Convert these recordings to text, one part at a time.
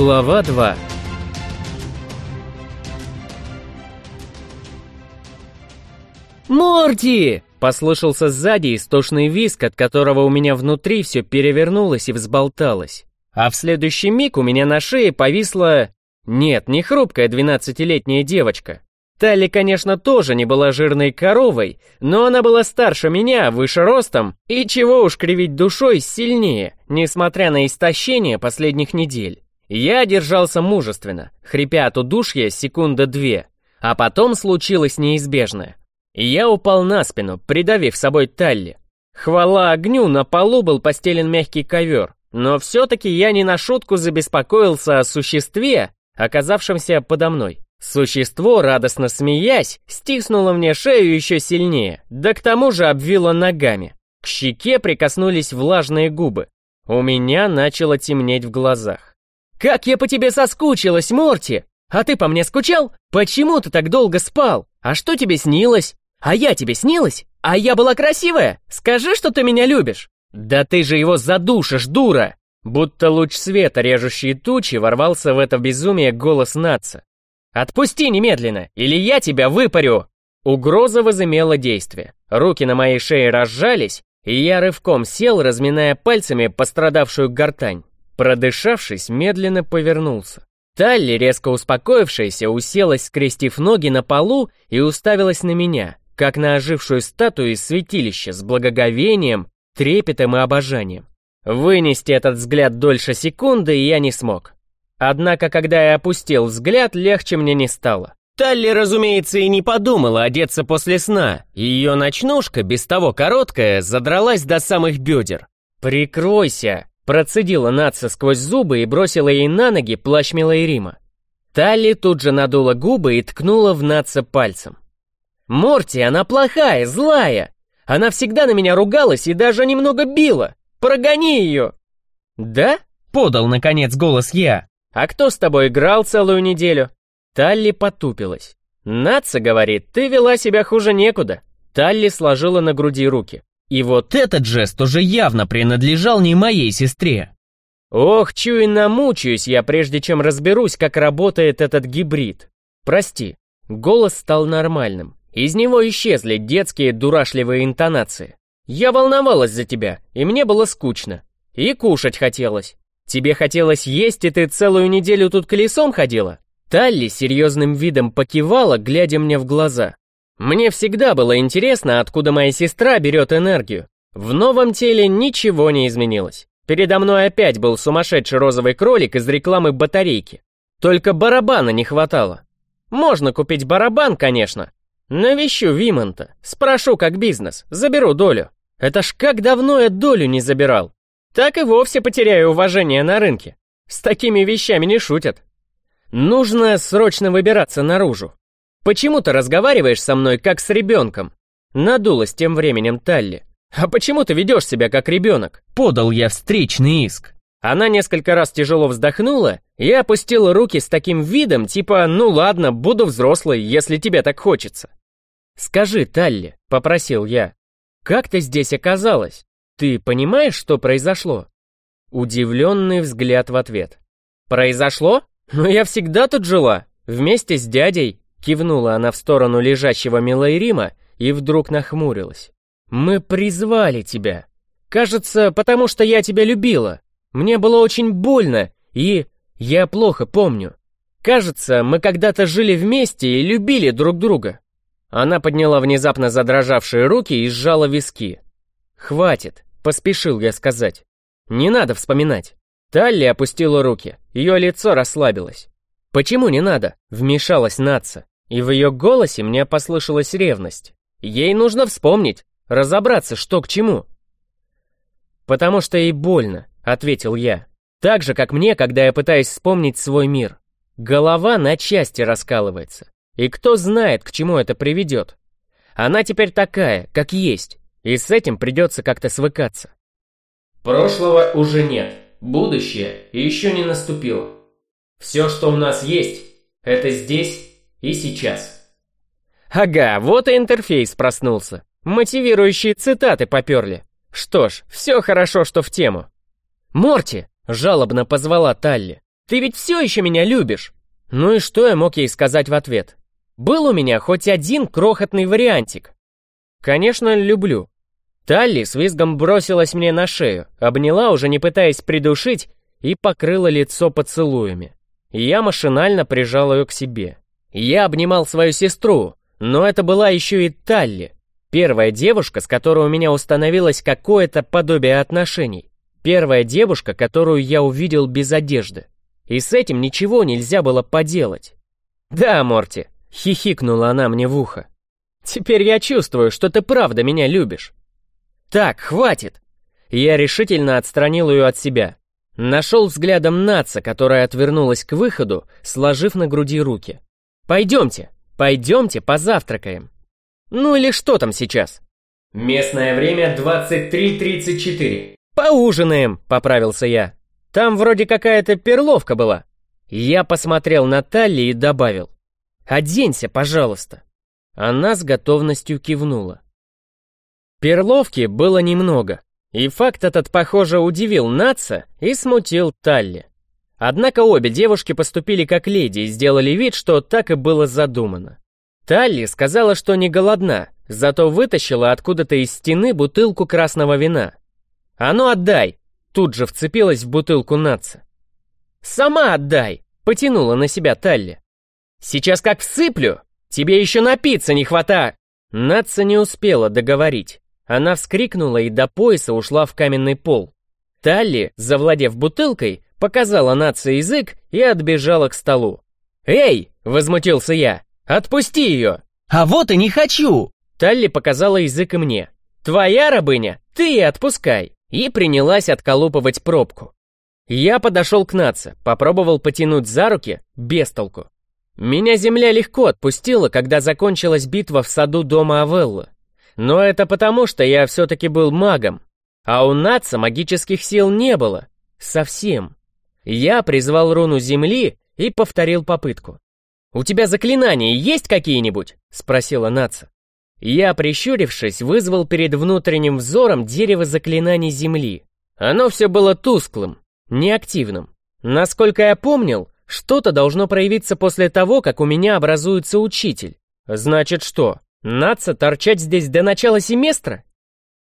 Глава 2 «Морти!» — послышался сзади истошный визг, от которого у меня внутри все перевернулось и взболталось. А в следующий миг у меня на шее повисла... Нет, не хрупкая двенадцатилетняя девочка. Талли, конечно, тоже не была жирной коровой, но она была старше меня, выше ростом, и чего уж кривить душой сильнее, несмотря на истощение последних недель. Я держался мужественно, хрипя от удушья секунда две, а потом случилось неизбежное. Я упал на спину, придавив собой Талли. Хвала огню, на полу был постелен мягкий ковер, но все-таки я не на шутку забеспокоился о существе, оказавшемся подо мной. Существо, радостно смеясь, стиснуло мне шею еще сильнее, да к тому же обвило ногами. К щеке прикоснулись влажные губы. У меня начало темнеть в глазах. «Как я по тебе соскучилась, Морти! А ты по мне скучал? Почему ты так долго спал? А что тебе снилось? А я тебе снилась? А я была красивая? Скажи, что ты меня любишь!» «Да ты же его задушишь, дура!» Будто луч света, режущий тучи, ворвался в это безумие голос Натса. «Отпусти немедленно, или я тебя выпарю!» Угроза возымела действие. Руки на моей шее разжались, и я рывком сел, разминая пальцами пострадавшую гортань. Продышавшись, медленно повернулся. Талли, резко успокоившаяся, уселась, скрестив ноги на полу и уставилась на меня, как на ожившую статую из святилища с благоговением, трепетом и обожанием. Вынести этот взгляд дольше секунды я не смог. Однако, когда я опустил взгляд, легче мне не стало. Талли, разумеется, и не подумала одеться после сна. Ее ночнушка, без того короткая, задралась до самых бедер. «Прикройся!» – процедила Натса сквозь зубы и бросила ей на ноги плащ Милайрима. Талли тут же надула губы и ткнула в Натса пальцем. «Морти, она плохая, злая! Она всегда на меня ругалась и даже немного била! Прогони ее!» «Да?» – подал, наконец, голос я. «А кто с тобой играл целую неделю?» Талли потупилась. «Наца, — говорит, — ты вела себя хуже некуда». Талли сложила на груди руки. И вот этот жест уже явно принадлежал не моей сестре. Ох, чую, намучаюсь я, прежде чем разберусь, как работает этот гибрид. Прости. Голос стал нормальным. Из него исчезли детские дурашливые интонации. Я волновалась за тебя, и мне было скучно. И кушать хотелось. Тебе хотелось есть, и ты целую неделю тут колесом ходила?» Талли серьезным видом покивала, глядя мне в глаза. «Мне всегда было интересно, откуда моя сестра берет энергию. В новом теле ничего не изменилось. Передо мной опять был сумасшедший розовый кролик из рекламы батарейки. Только барабана не хватало. Можно купить барабан, конечно. Навещу Вимонта, спрошу как бизнес, заберу долю. Это ж как давно я долю не забирал так и вовсе потеряю уважение на рынке. С такими вещами не шутят. Нужно срочно выбираться наружу. Почему ты разговариваешь со мной, как с ребенком? Надулась тем временем Талли. А почему ты ведешь себя, как ребенок? Подал я встречный иск. Она несколько раз тяжело вздохнула и опустила руки с таким видом, типа «ну ладно, буду взрослой, если тебе так хочется». «Скажи, Талли», — попросил я, — «как ты здесь оказалась?» «Ты понимаешь, что произошло?» Удивленный взгляд в ответ. «Произошло? Но я всегда тут жила, вместе с дядей», кивнула она в сторону лежащего Милайрима и вдруг нахмурилась. «Мы призвали тебя. Кажется, потому что я тебя любила. Мне было очень больно, и я плохо помню. Кажется, мы когда-то жили вместе и любили друг друга». Она подняла внезапно задрожавшие руки и сжала виски. «Хватит, Поспешил я сказать. Не надо вспоминать. Талли опустила руки, ее лицо расслабилось. «Почему не надо?» — вмешалась Натса, и в ее голосе мне послышалась ревность. Ей нужно вспомнить, разобраться, что к чему. «Потому что ей больно», — ответил я. «Так же, как мне, когда я пытаюсь вспомнить свой мир. Голова на части раскалывается. И кто знает, к чему это приведет. Она теперь такая, как есть. И с этим придется как-то свыкаться. Прошлого уже нет, будущее еще не наступило. Все, что у нас есть, это здесь и сейчас. Ага, вот и интерфейс проснулся. Мотивирующие цитаты поперли. Что ж, все хорошо, что в тему. «Морти!» — жалобно позвала Талли. Ты ведь все еще меня любишь!» Ну и что я мог ей сказать в ответ? Был у меня хоть один крохотный вариантик. Конечно, люблю. Талли с визгом бросилась мне на шею, обняла, уже не пытаясь придушить, и покрыла лицо поцелуями. Я машинально прижал ее к себе. Я обнимал свою сестру, но это была еще и Талли, первая девушка, с которой у меня установилось какое-то подобие отношений. Первая девушка, которую я увидел без одежды. И с этим ничего нельзя было поделать. «Да, Морти», — хихикнула она мне в ухо. «Теперь я чувствую, что ты правда меня любишь». «Так, хватит!» Я решительно отстранил ее от себя. Нашел взглядом Наца, которая отвернулась к выходу, сложив на груди руки. «Пойдемте, пойдемте позавтракаем». «Ну или что там сейчас?» Местное время 23.34. «Поужинаем», — поправился я. «Там вроде какая-то перловка была». Я посмотрел на Талли и добавил. «Оденься, пожалуйста». Она с готовностью кивнула. Перловки было немного, и факт этот, похоже, удивил Наца и смутил Талли. Однако обе девушки поступили как леди и сделали вид, что так и было задумано. Талли сказала, что не голодна, зато вытащила откуда-то из стены бутылку красного вина. «А ну отдай!» Тут же вцепилась в бутылку Натса. «Сама отдай!» — потянула на себя Талли. «Сейчас как всыплю! Тебе еще напиться не хвата!» Натса не успела договорить. Она вскрикнула и до пояса ушла в каменный пол. Талли, завладев бутылкой, показала Натса язык и отбежала к столу. «Эй!» — возмутился я. «Отпусти ее!» «А вот и не хочу!» Талли показала язык и мне. «Твоя рабыня, ты и отпускай!» И принялась отколупывать пробку. Я подошел к Наце, попробовал потянуть за руки, без толку. Меня земля легко отпустила, когда закончилась битва в саду дома Авеллы. Но это потому, что я все-таки был магом, а у Наца магических сил не было. Совсем. Я призвал руну земли и повторил попытку. «У тебя заклинания есть какие-нибудь?» — спросила Наца. Я, прищурившись, вызвал перед внутренним взором дерево заклинаний земли. Оно все было тусклым, неактивным. Насколько я помнил, что-то должно проявиться после того, как у меня образуется учитель. Значит что, Наца торчать здесь до начала семестра?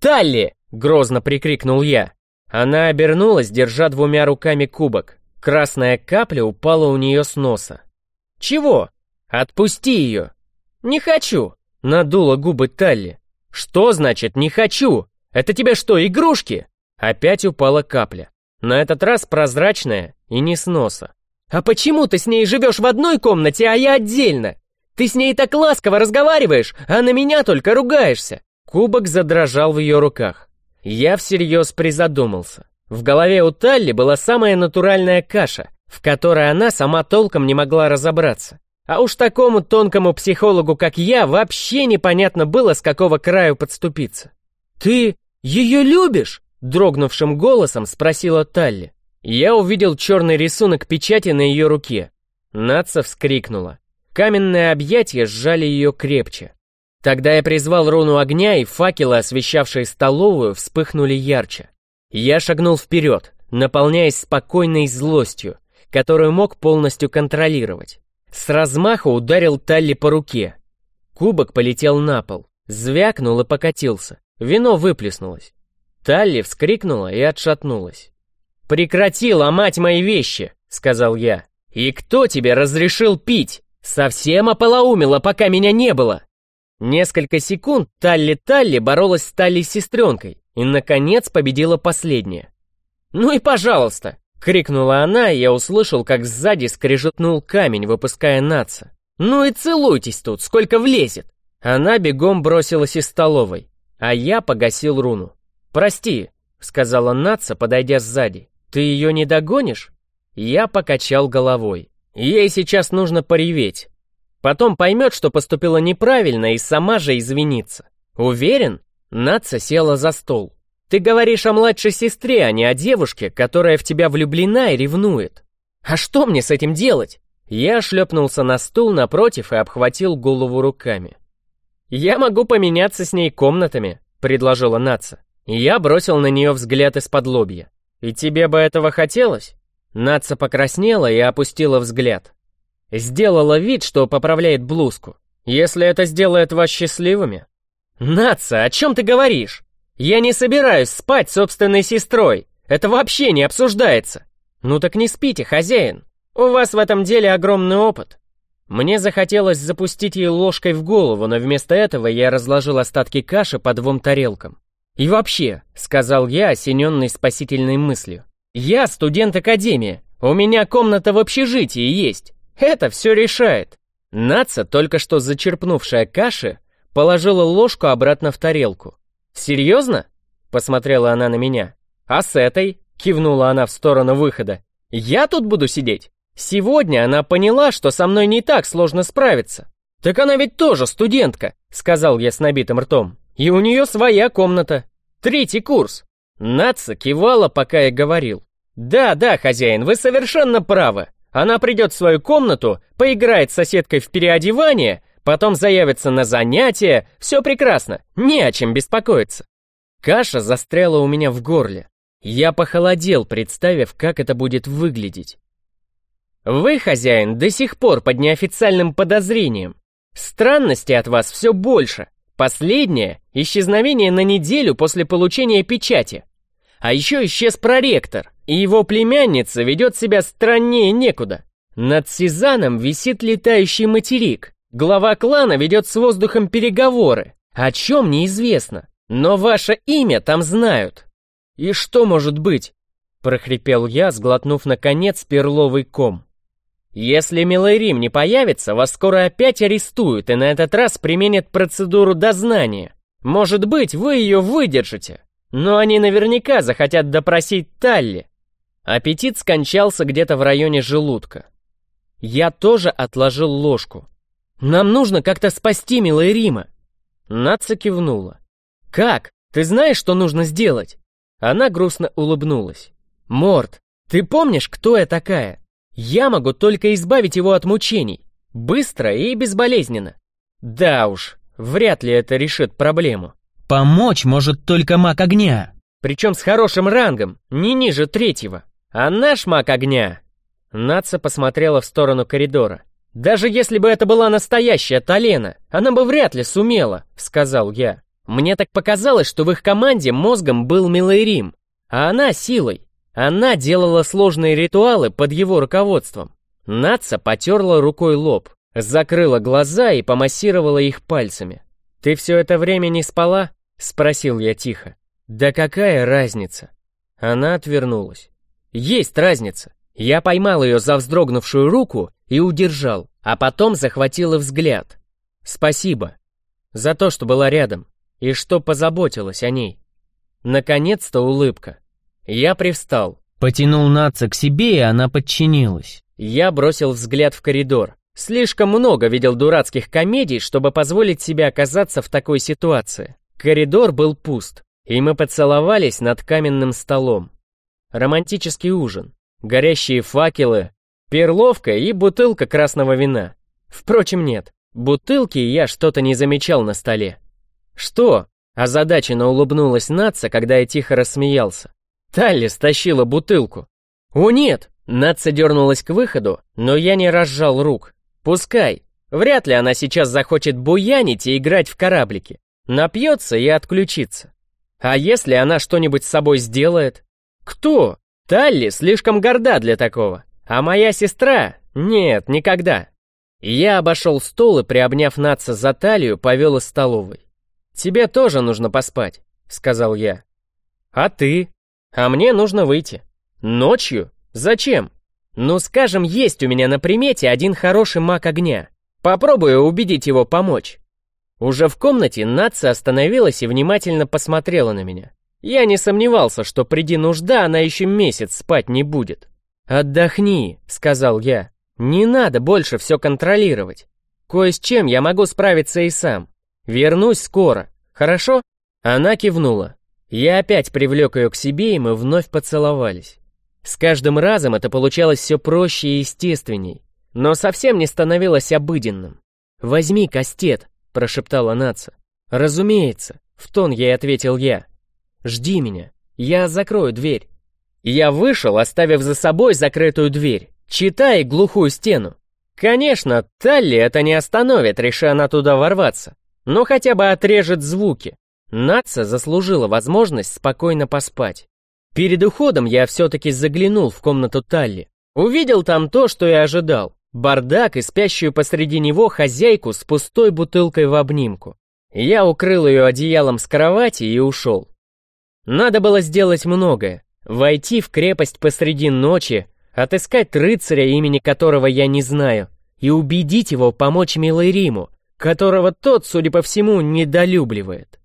«Талли!» — грозно прикрикнул я. Она обернулась, держа двумя руками кубок. Красная капля упала у нее с носа. «Чего? Отпусти ее!» «Не хочу!» — надула губы Талли. «Что значит «не хочу»? Это тебе что, игрушки?» Опять упала капля. На этот раз прозрачная и не с носа. «А почему ты с ней живешь в одной комнате, а я отдельно? Ты с ней так ласково разговариваешь, а на меня только ругаешься!» Кубок задрожал в ее руках. Я всерьез призадумался. В голове у Талли была самая натуральная каша, в которой она сама толком не могла разобраться. А уж такому тонкому психологу, как я, вообще непонятно было, с какого краю подступиться. «Ты ее любишь?» — дрогнувшим голосом спросила Талли. Я увидел черный рисунок печати на ее руке. Наца вскрикнула. Каменные объятия сжали ее крепче. Тогда я призвал руну огня, и факелы, освещавшие столовую, вспыхнули ярче. Я шагнул вперед, наполняясь спокойной злостью, которую мог полностью контролировать. С размаху ударил Талли по руке. Кубок полетел на пол, звякнул и покатился. Вино выплеснулось. Талли вскрикнула и отшатнулась. «Прекрати ломать мои вещи!» — сказал я. «И кто тебе разрешил пить? Совсем ополоумела, пока меня не было!» Несколько секунд Талли-Талли боролась с Талли-сестренкой и, наконец, победила последняя. «Ну и пожалуйста!» — крикнула она, и я услышал, как сзади скрежетнул камень, выпуская наца. «Ну и целуйтесь тут, сколько влезет!» Она бегом бросилась из столовой, а я погасил руну. «Прости», — сказала наца, подойдя сзади. «Ты ее не догонишь?» Я покачал головой. Ей сейчас нужно пореветь. Потом поймет, что поступила неправильно и сама же извинится. Уверен? Наца села за стол. Ты говоришь о младшей сестре, а не о девушке, которая в тебя влюблена и ревнует. А что мне с этим делать? Я шлепнулся на стул напротив и обхватил голову руками. «Я могу поменяться с ней комнатами», — предложила Наца. Я бросил на нее взгляд из-под лобья. «И тебе бы этого хотелось?» Наца покраснела и опустила взгляд. Сделала вид, что поправляет блузку. Если это сделает вас счастливыми. Наца, о чем ты говоришь? Я не собираюсь спать с собственной сестрой. Это вообще не обсуждается. Ну так не спите, хозяин. У вас в этом деле огромный опыт. Мне захотелось запустить ей ложкой в голову, но вместо этого я разложил остатки каши по двум тарелкам. «И вообще», — сказал я, осененный спасительной мыслью, «я студент академии, у меня комната в общежитии есть, это все решает». Наца, только что зачерпнувшая каши, положила ложку обратно в тарелку. «Серьезно?» — посмотрела она на меня. «А с этой?» — кивнула она в сторону выхода. «Я тут буду сидеть?» Сегодня она поняла, что со мной не так сложно справиться. «Так она ведь тоже студентка», — сказал я с набитым ртом. «И у нее своя комната. Третий курс». Наца кивала, пока я говорил. «Да, да, хозяин, вы совершенно правы. Она придет в свою комнату, поиграет с соседкой в переодевание, потом заявится на занятия. Все прекрасно, не о чем беспокоиться». Каша застряла у меня в горле. Я похолодел, представив, как это будет выглядеть. Вы, хозяин, до сих пор под неофициальным подозрением. Странности от вас все больше. Последнее — исчезновение на неделю после получения печати. А еще исчез проректор, и его племянница ведет себя страннее некуда. Над Сезаном висит летающий материк. Глава клана ведет с воздухом переговоры. О чем неизвестно. Но ваше имя там знают. И что может быть? прохрипел я, сглотнув наконец перловый ком. Если Милайрим не появится, вас скоро опять арестуют и на этот раз применят процедуру дознания. Может быть, вы ее выдержите, но они наверняка захотят допросить Талли. Аппетит скончался где-то в районе желудка. Я тоже отложил ложку. Нам нужно как-то спасти Милайрима. Наца кивнула. Как? Ты знаешь, что нужно сделать? Она грустно улыбнулась. Морт, ты помнишь, кто я такая? Я могу только избавить его от мучений. Быстро и безболезненно. Да уж, вряд ли это решит проблему. Помочь может только маг огня. Причем с хорошим рангом, не ниже третьего. А наш маг огня... Наца посмотрела в сторону коридора. «Даже если бы это была настоящая Талена, она бы вряд ли сумела», — сказал я. «Мне так показалось, что в их команде мозгом был Милайрим, а она силой. Она делала сложные ритуалы под его руководством. Наца потерла рукой лоб, закрыла глаза и помассировала их пальцами. «Ты все это время не спала?» — спросил я тихо. «Да какая разница?» Она отвернулась. «Есть разница!» Я поймал ее за вздрогнувшую руку и удержал, а потом захватил взгляд. «Спасибо за то, что была рядом и что позаботилась о ней». Наконец-то улыбка. Я привстал. Потянул Наца к себе, и она подчинилась. Я бросил взгляд в коридор. Слишком много видел дурацких комедий, чтобы позволить себе оказаться в такой ситуации. Коридор был пуст, и мы поцеловались над каменным столом. Романтический ужин, горящие факелы, перловка и бутылка красного вина. Впрочем, нет, бутылки я что-то не замечал на столе. «Что?» – озадаченно улыбнулась Наца, когда я тихо рассмеялся. Талли стащила бутылку. «О нет!» Натса дернулась к выходу, но я не разжал рук. «Пускай. Вряд ли она сейчас захочет буянить и играть в кораблики. Напьется и отключится. А если она что-нибудь с собой сделает? Кто? Талли слишком горда для такого. А моя сестра? Нет, никогда». Я обошел стол и, приобняв Натса за талию, повел из столовой. «Тебе тоже нужно поспать», — сказал я. «А ты?» А мне нужно выйти. Ночью? Зачем? Ну, скажем, есть у меня на примете один хороший маг огня. Попробую убедить его помочь. Уже в комнате Натса остановилась и внимательно посмотрела на меня. Я не сомневался, что приди нужда, она еще месяц спать не будет. «Отдохни», — сказал я. «Не надо больше все контролировать. Кое с чем я могу справиться и сам. Вернусь скоро, хорошо?» Она кивнула. Я опять привлек ее к себе, и мы вновь поцеловались. С каждым разом это получалось все проще и естественней, но совсем не становилось обыденным. «Возьми кастет», — прошептала Наца. «Разумеется», — в тон ей ответил я. «Жди меня, я закрою дверь». Я вышел, оставив за собой закрытую дверь, читая глухую стену. Конечно, Талли это не остановит, решая она туда ворваться, но хотя бы отрежет звуки. Натса заслужила возможность спокойно поспать. Перед уходом я все-таки заглянул в комнату Талли. Увидел там то, что и ожидал. Бардак и спящую посреди него хозяйку с пустой бутылкой в обнимку. Я укрыл ее одеялом с кровати и ушел. Надо было сделать многое. Войти в крепость посреди ночи, отыскать рыцаря, имени которого я не знаю, и убедить его помочь милой Риму, которого тот, судя по всему, недолюбливает.